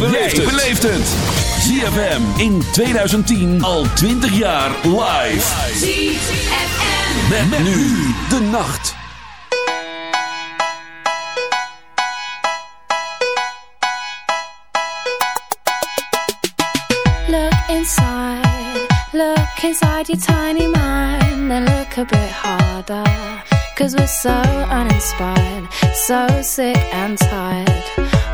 beleeft het. beleeft het. ZFM in 2010 al 20 jaar live. ZFM. Met, met nu de nacht. Look inside, look inside your tiny mind and look a bit harder. Cause we're so uninspired, so sick and tired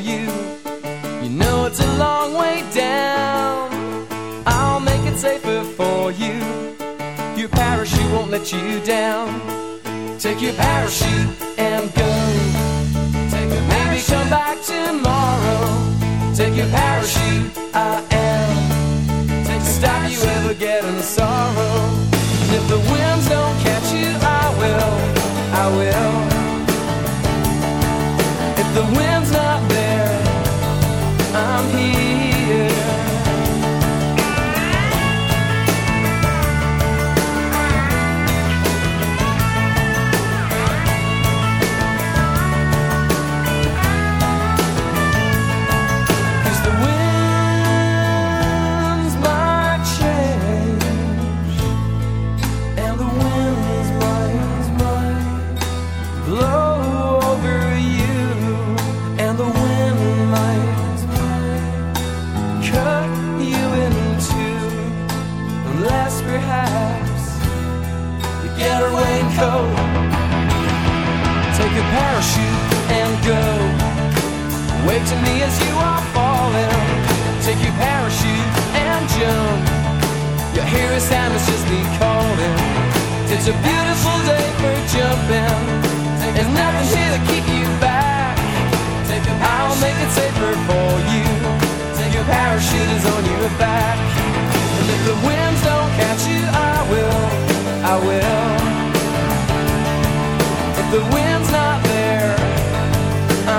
You You know it's a long way down. I'll make it safer for you. Your parachute won't let you down. Take your parachute and go. Take a Maybe come back tomorrow. Take your parachute, I am. Take to stop you ever getting sorrow. The winds parachute and go Wave to me as you are falling. Take your parachute and jump. You hear a sound, it's just me calling. It's a beautiful day for jumping. There's nothing here to keep you back. I'll make it safer for you. Your parachute is on your back. And if the winds don't catch you, I will. I will. If the wind's not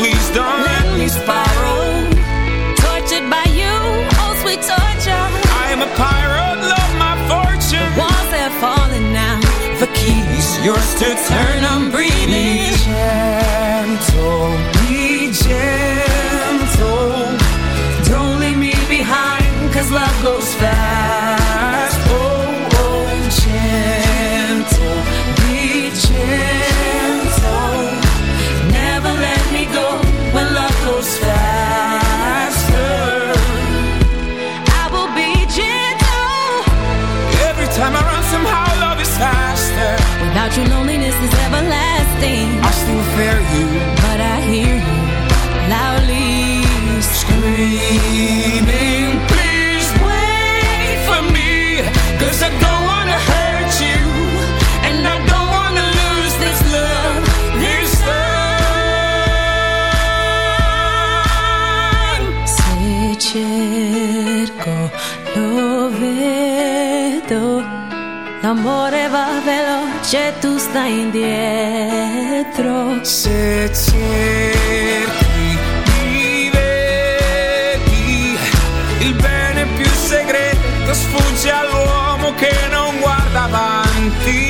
Please don't let me spiral. Tortured by you, oh sweet torture. I am a pirate, love my fortune. Walls they're falling now. The keys, yours to turn. I'm breathing. Be gentle, be gentle. Don't leave me behind, cause love goes fast. Veloce, tu stai indietro. Se cerchi, mi vedi. Il bene più segreto sfugge all'uomo che non guarda avanti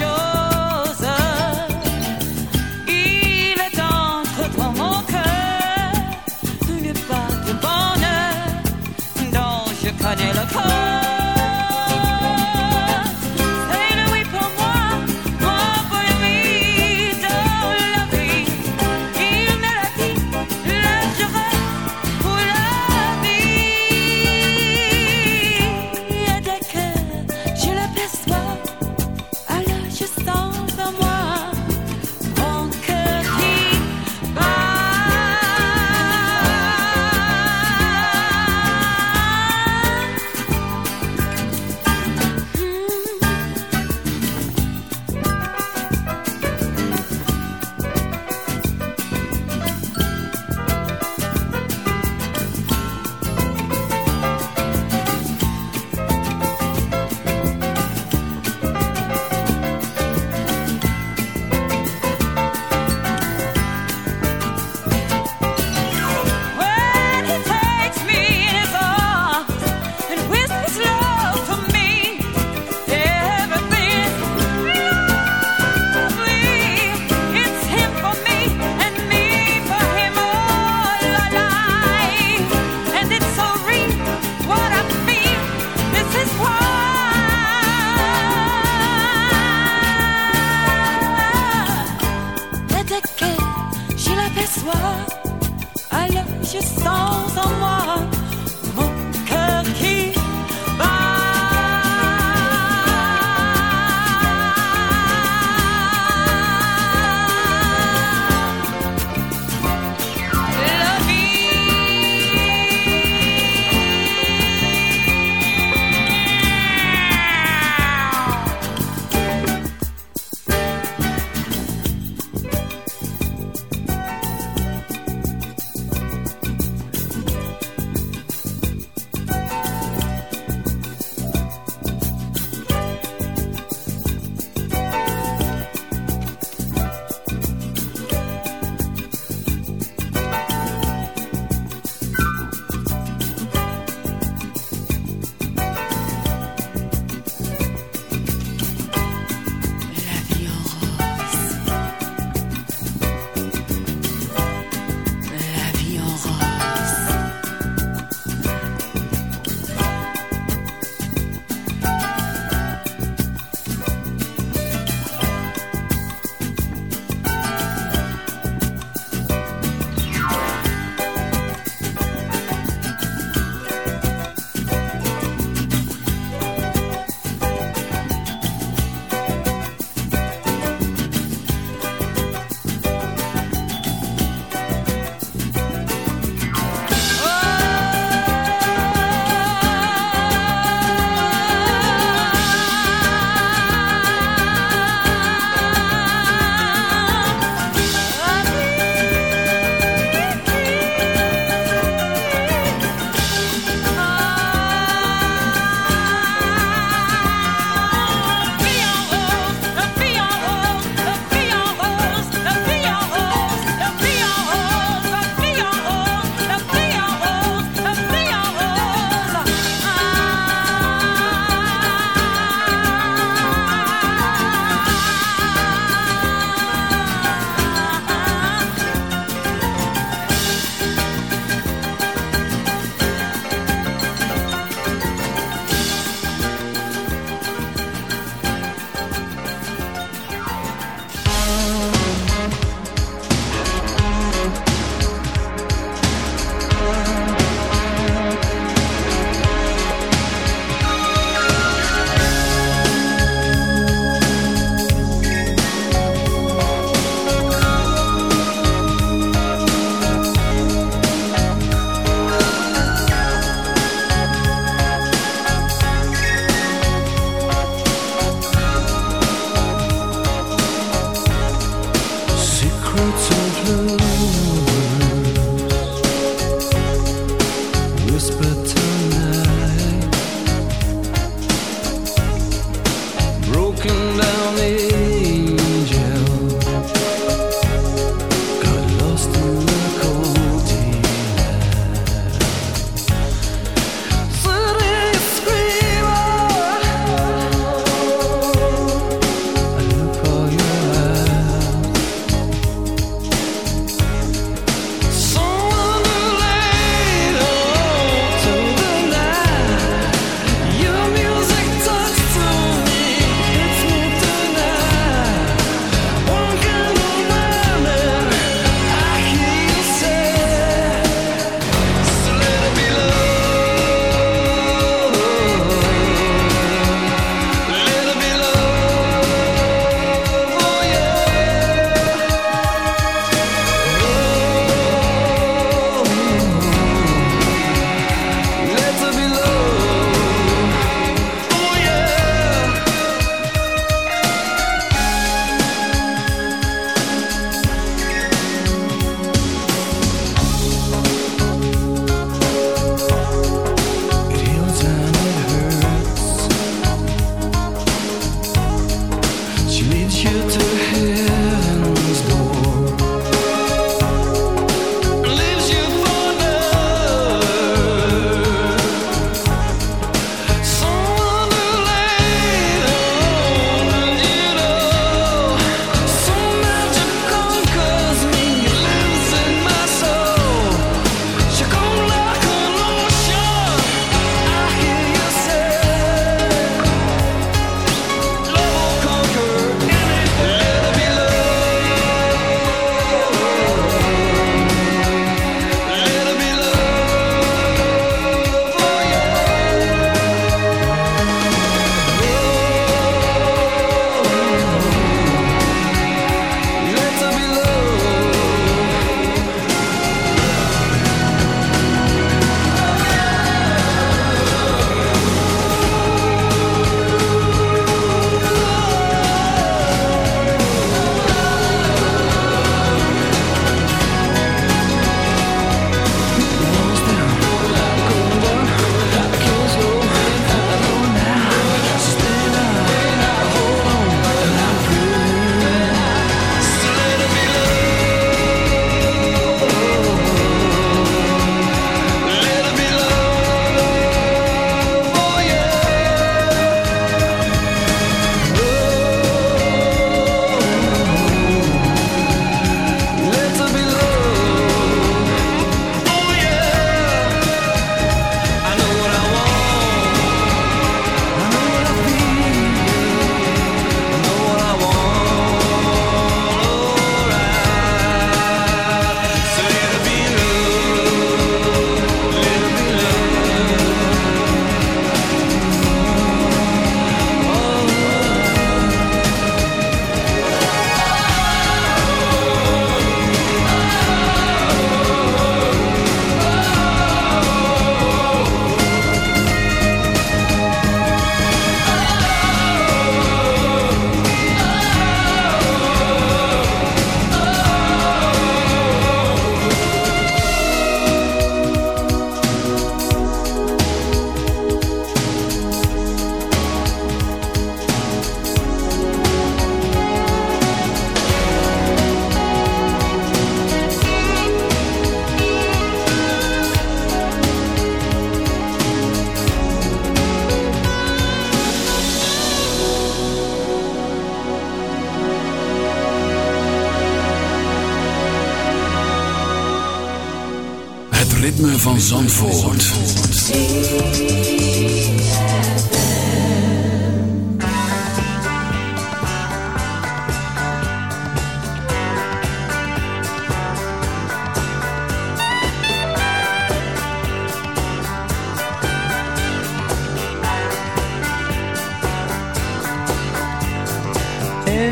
Quelque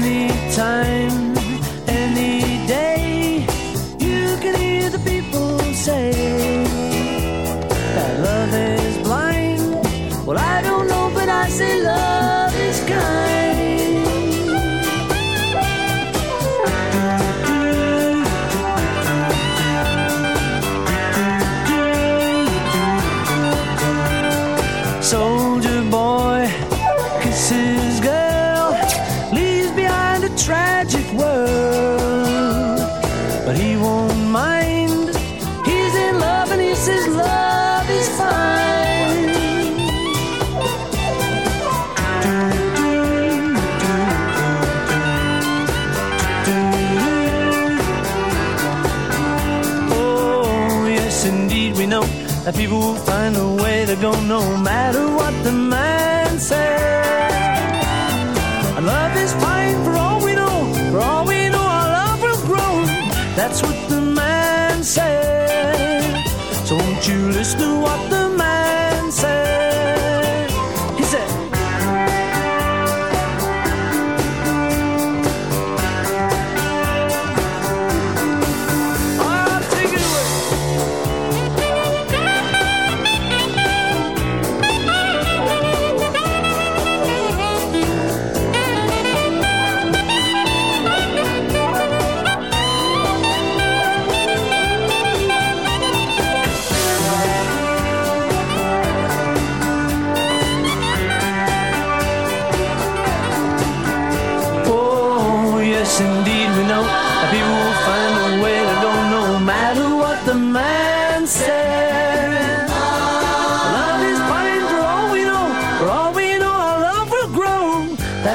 anytime, any day. You can hear the people say that love is blind. Well, I don't know, but I say love.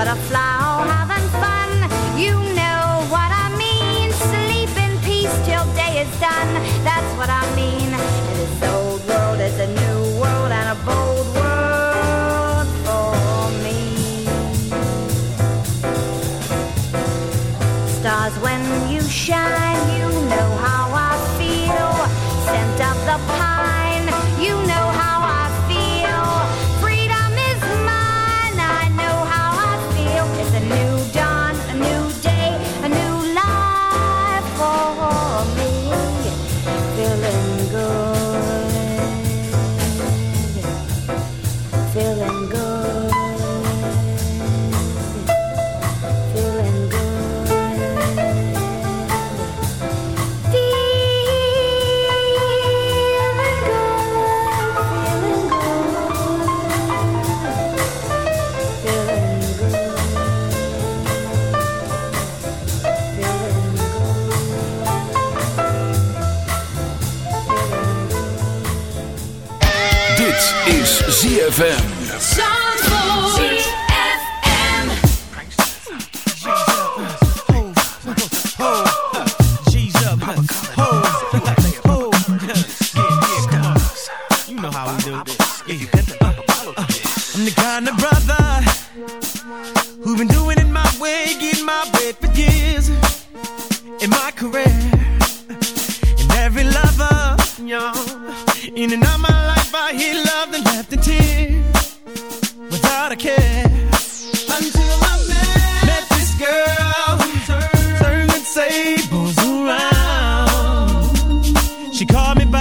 Butterfly caught me by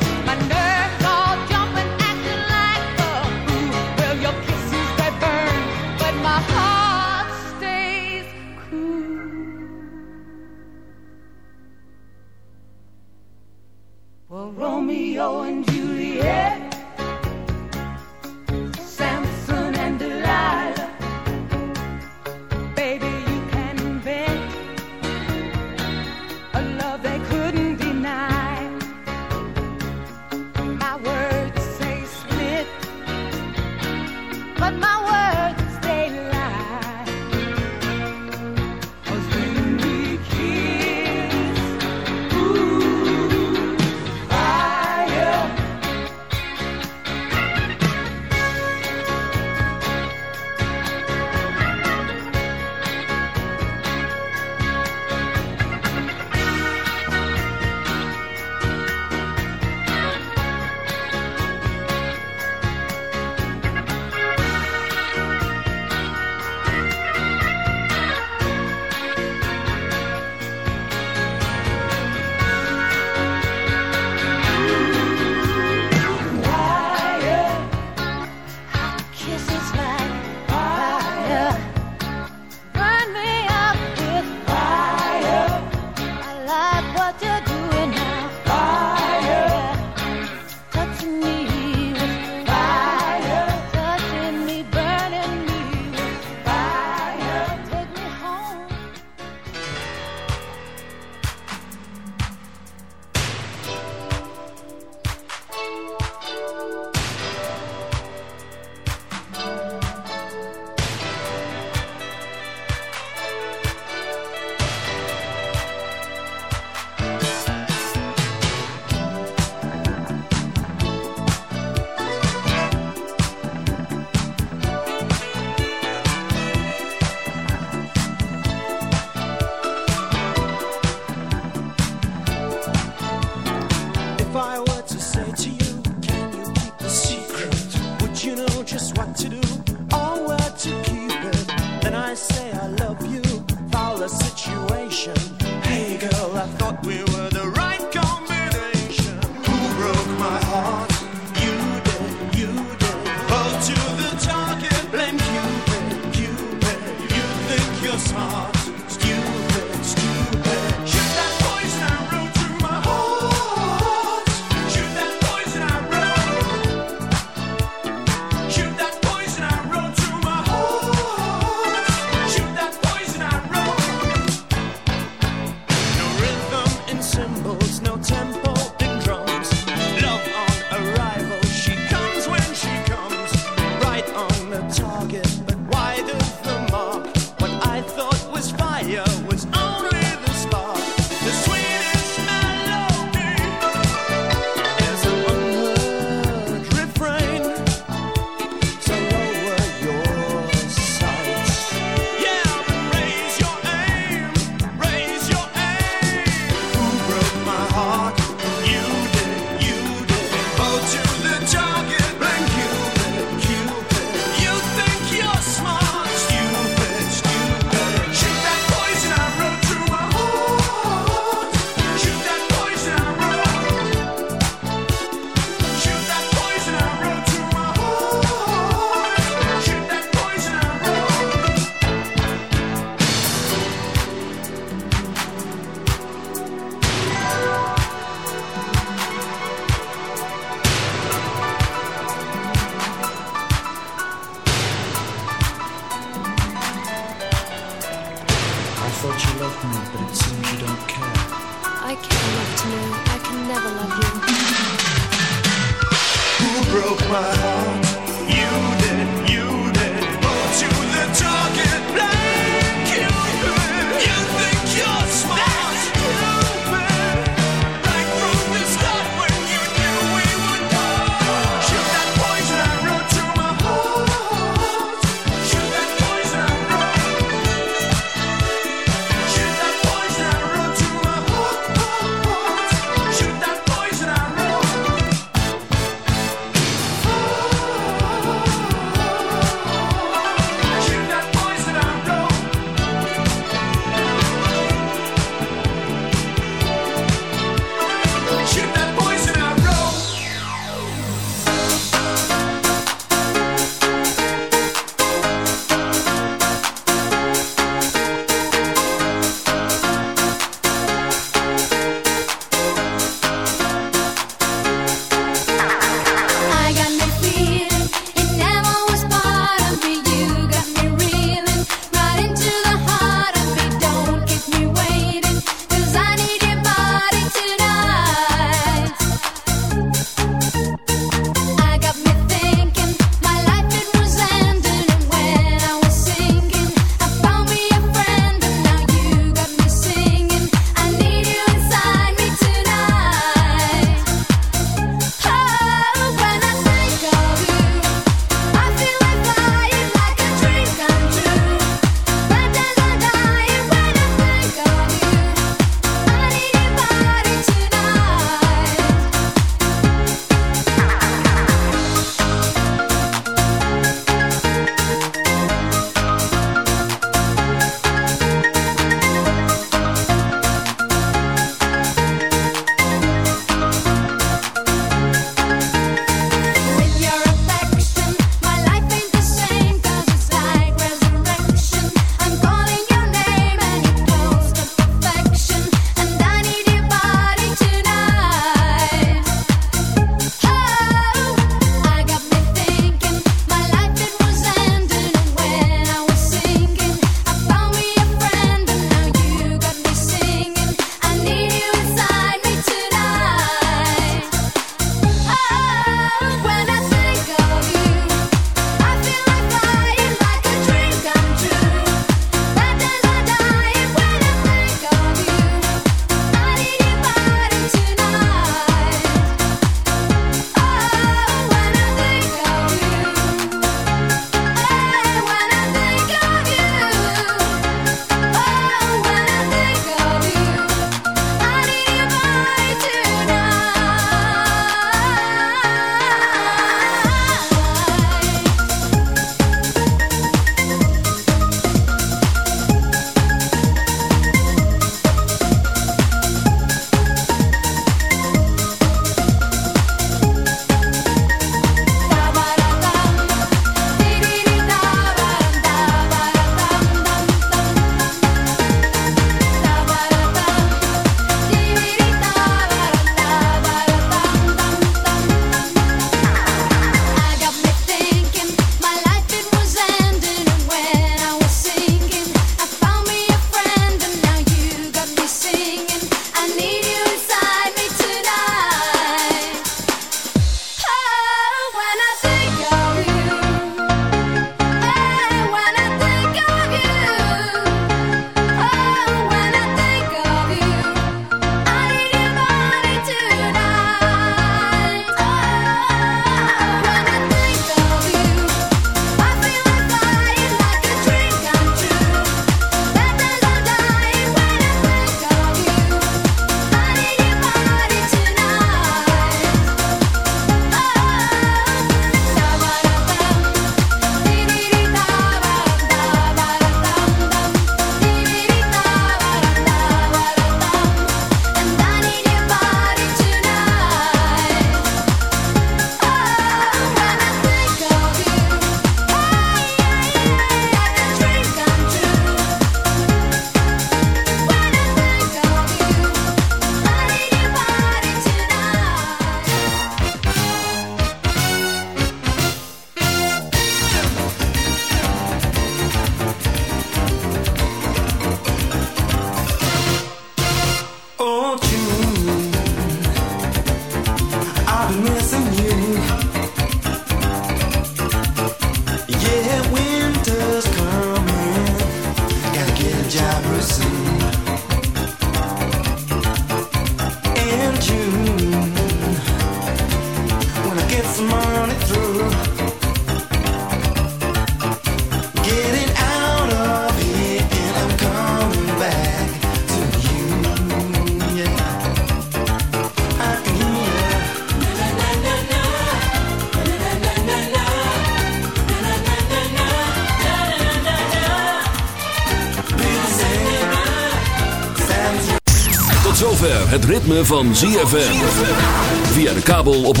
ritme van ZFM. Via de kabel op 104.5.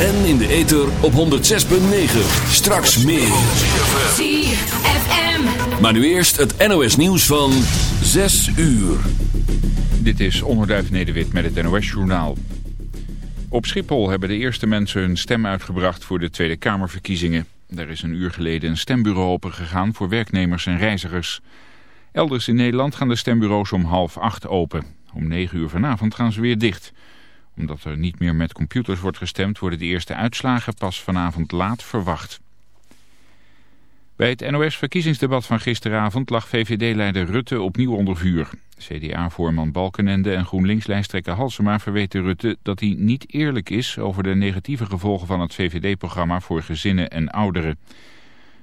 En in de ether op 106.9. Straks meer. ZFM. Maar nu eerst het NOS nieuws van 6 uur. Dit is Onderduif Nederwit met het NOS-journaal. Op Schiphol hebben de eerste mensen hun stem uitgebracht voor de Tweede Kamerverkiezingen. Er is een uur geleden een stembureau opengegaan voor werknemers en reizigers. Elders in Nederland gaan de stembureaus om half acht open. Om negen uur vanavond gaan ze weer dicht. Omdat er niet meer met computers wordt gestemd... worden de eerste uitslagen pas vanavond laat verwacht. Bij het NOS-verkiezingsdebat van gisteravond lag VVD-leider Rutte opnieuw onder vuur. CDA-voorman Balkenende en GroenLinks-lijsttrekker Halsema verweten Rutte dat hij niet eerlijk is over de negatieve gevolgen van het VVD-programma voor gezinnen en ouderen.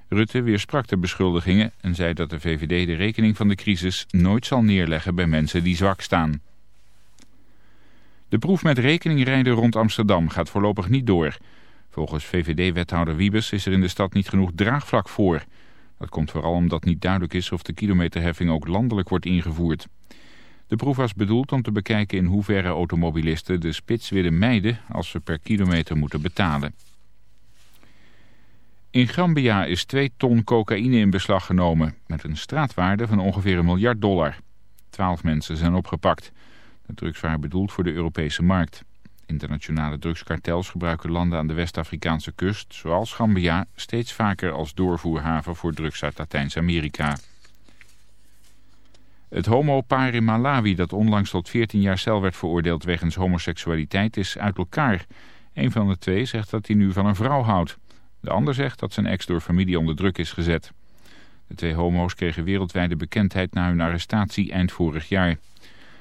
Rutte weersprak de beschuldigingen en zei dat de VVD de rekening van de crisis nooit zal neerleggen bij mensen die zwak staan. De proef met rekeningrijden rond Amsterdam gaat voorlopig niet door. Volgens VVD-wethouder Wiebes is er in de stad niet genoeg draagvlak voor. Dat komt vooral omdat niet duidelijk is of de kilometerheffing ook landelijk wordt ingevoerd. De proef was bedoeld om te bekijken in hoeverre automobilisten de spits willen mijden als ze per kilometer moeten betalen. In Gambia is 2 ton cocaïne in beslag genomen met een straatwaarde van ongeveer een miljard dollar. Twaalf mensen zijn opgepakt. De drugs waren bedoeld voor de Europese markt. Internationale drugskartels gebruiken landen aan de West-Afrikaanse kust, zoals Gambia, steeds vaker als doorvoerhaven voor drugs uit Latijns-Amerika. Het homopaar in Malawi dat onlangs tot 14 jaar cel werd veroordeeld wegens homoseksualiteit is uit elkaar. Een van de twee zegt dat hij nu van een vrouw houdt. De ander zegt dat zijn ex door familie onder druk is gezet. De twee homo's kregen wereldwijde bekendheid na hun arrestatie eind vorig jaar.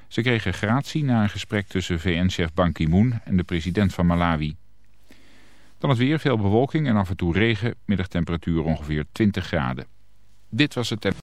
Ze kregen gratie na een gesprek tussen VN-chef Ban Ki-moon en de president van Malawi. Dan het weer, veel bewolking en af en toe regen, middagtemperatuur ongeveer 20 graden. Dit was het...